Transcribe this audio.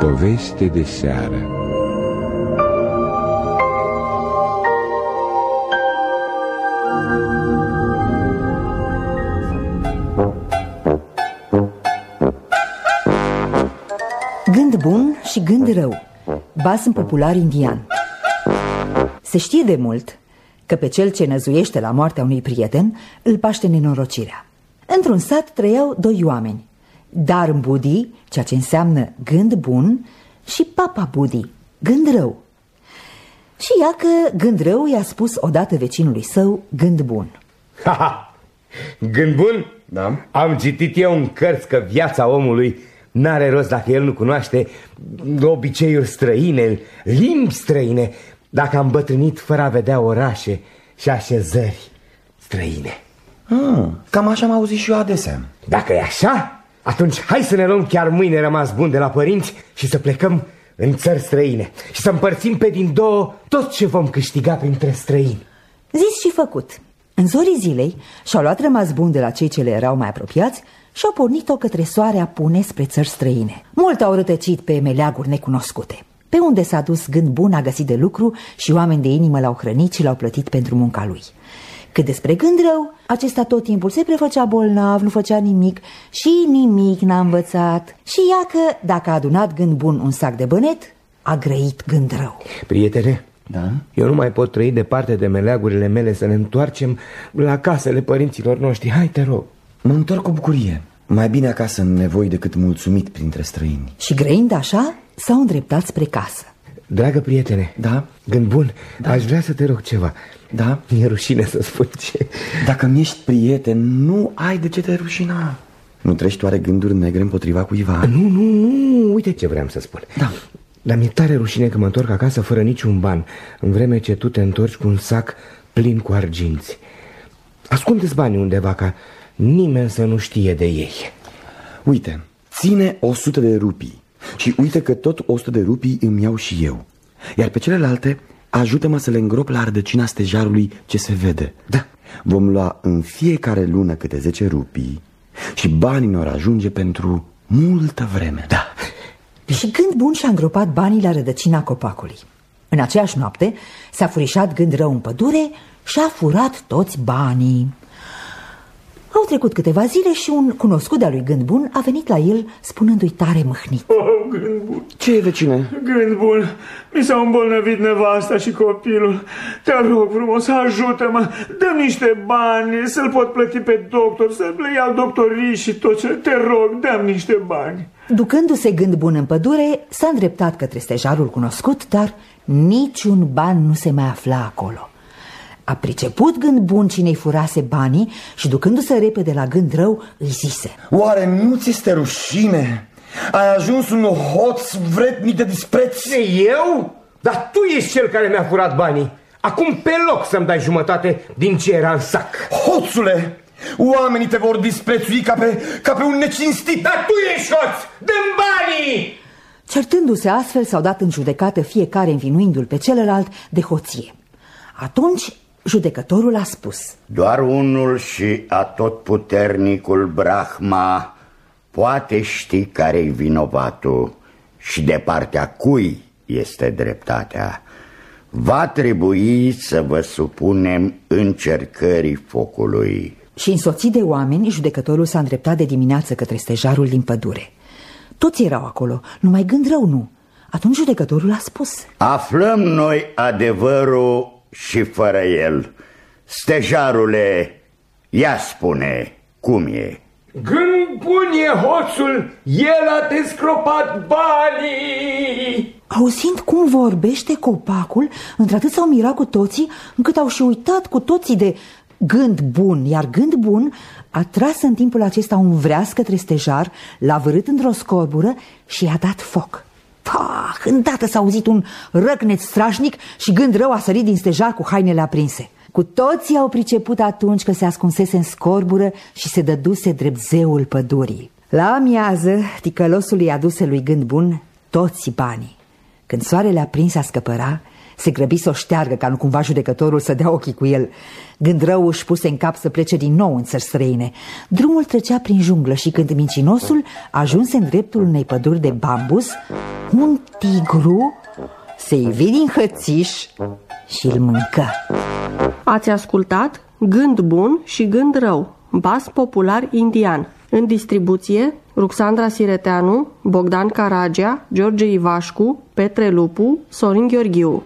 Poveste de seară. Gând bun și gând rău. Bas popular indian. Se știe de mult că pe cel ce năzuiește la moartea unui prieten îl paște nenorocirea. Într-un sat trăiau doi oameni Dar Budi, ceea ce înseamnă gând bun Și Papa Budi, gând rău Și ea că gând rău i-a spus odată vecinului său gând bun Ha, ha. Gând bun? Da. Am citit eu în cărți că viața omului n-are rost dacă el nu cunoaște obiceiuri străine, limbi străine, dacă am bătrânit fără a vedea orașe și așezări străine. Ah, cam așa am auzit și eu adesea. Dacă e așa, atunci hai să ne luăm chiar mâine rămas bun de la părinți și să plecăm în țări străine. Și să împărțim pe din două tot ce vom câștiga printre străini. Zis și făcut. În zorii zilei și-au luat rămas bun de la cei ce le erau mai apropiați Și-au pornit-o către soarea pune spre țări străine. Mult au rătăcit pe meleaguri necunoscute. Pe unde s-a dus gând bun a găsit de lucru Și oameni de inimă l-au hrănit și l-au plătit pentru munca lui cât despre gând rău, acesta tot timpul se prefăcea bolnav, nu făcea nimic și nimic n-a învățat. Și ia că, dacă a adunat gând bun un sac de bănet, a grăit gând rău. Prietene, Da? eu nu mai pot trăi departe de meleagurile mele să ne întoarcem la casele părinților noștri. Hai, te rog. Mă întorc cu bucurie. Mai bine acasă în nevoi decât mulțumit printre străini. Și grăind așa, s-au îndreptat spre casă. Dragă prietene, Da? gând bun, da. aș vrea să te rog ceva. Da? Mi-e rușine să spun ce... Dacă mi-ești prieten, nu ai de ce te rușina. Nu treci oare gânduri negre împotriva cuiva? Nu, nu, nu, uite ce vreau să spun. Da. Dar mi-e tare rușine că mă întorc acasă fără niciun ban, în vreme ce tu te întorci cu un sac plin cu arginți. Ascunde-ți banii undeva ca nimeni să nu știe de ei. Uite, ține 100 de rupii și uite că tot 100 de rupii îmi iau și eu. Iar pe celelalte ajută-mă să le îngrop la ardăcina stejarului ce se vede. Da. Vom lua în fiecare lună câte 10 rupii și banii ne ajunge pentru multă vreme. Da. Și gând bun și-a îngropat banii la rădăcina copacului. În aceeași noapte s-a furișat gând rău în pădure și a furat toți banii. Au trecut câteva zile și un cunoscut de-a lui Gând Bun a venit la el spunându-i tare mâhnit. Oh, gând bun, Ce e, vecine? gând bun, mi s-au îmbolnăvit nevasta și copilul. Te rog frumos, ajută-mă, dă niște bani să-l pot plăti pe doctor, să le iau doctorii și tot ce... Te rog, dă niște bani. Ducându-se Gând Bun în pădure, s-a îndreptat către stejarul cunoscut, dar niciun ban nu se mai afla acolo. A priceput Gând Bun cine-i furase banii și ducându-se repede la Gând Rău, îi zise... Oare nu ți este rușine? Ai ajuns un hoț vretnic de dispreț? Ce, eu? Dar tu ești cel care mi-a furat banii. Acum pe loc să-mi dai jumătate din ce era în sac. Hoțule! Oamenii te vor disprețui ca pe, ca pe un necinstit. Dar tu ești hoț! Dă-mi banii! Certându-se astfel, s-au dat în judecată fiecare învinuindu-l pe celălalt de hoție. Atunci, judecătorul a spus... Doar unul și atotputernicul Brahma poate ști care-i vinovatul și de partea cui este dreptatea. Va trebui să vă supunem încercării focului. Și însoțit de oameni, judecătorul s-a îndreptat de dimineață către stejarul din pădure. Toți erau acolo, numai gând rău nu. Atunci judecătorul a spus... Aflăm noi adevărul și fără el. Stejarule, ia spune cum e. Gând bun e hoțul, el a descropat banii! Auzind cum vorbește copacul, într-atât s-au mirat cu toții, încât au și uitat cu toții de gând bun, iar gând bun a tras în timpul acesta un vreas către stejar, l-a vărât într-o scorbură și i-a dat foc. Pah, îndată s-a auzit un răcnet strașnic și gând rău a sărit din stejar cu hainele aprinse. Cu toții au priceput atunci că se ascunsese în scorbură și se dăduse drept zeul pădurii. La amiază, ticălosul i-a aduse lui gând bun toți banii. Când soarele aprins a scăpăra, se grăbi să o șteargă ca nu cumva judecătorul să dea ochii cu el. Gând rău își puse în cap să plece din nou în țări străine. Drumul trecea prin junglă și când mincinosul ajunse în dreptul unei păduri de bambus, un tigru se ivi din hățiș și îl mâncă. Ați ascultat Gând bun și gând rău, bas popular indian. În distribuție, Ruxandra Sireteanu, Bogdan Caragea, George Ivașcu, Petre Lupu, Sorin Gheorghiu.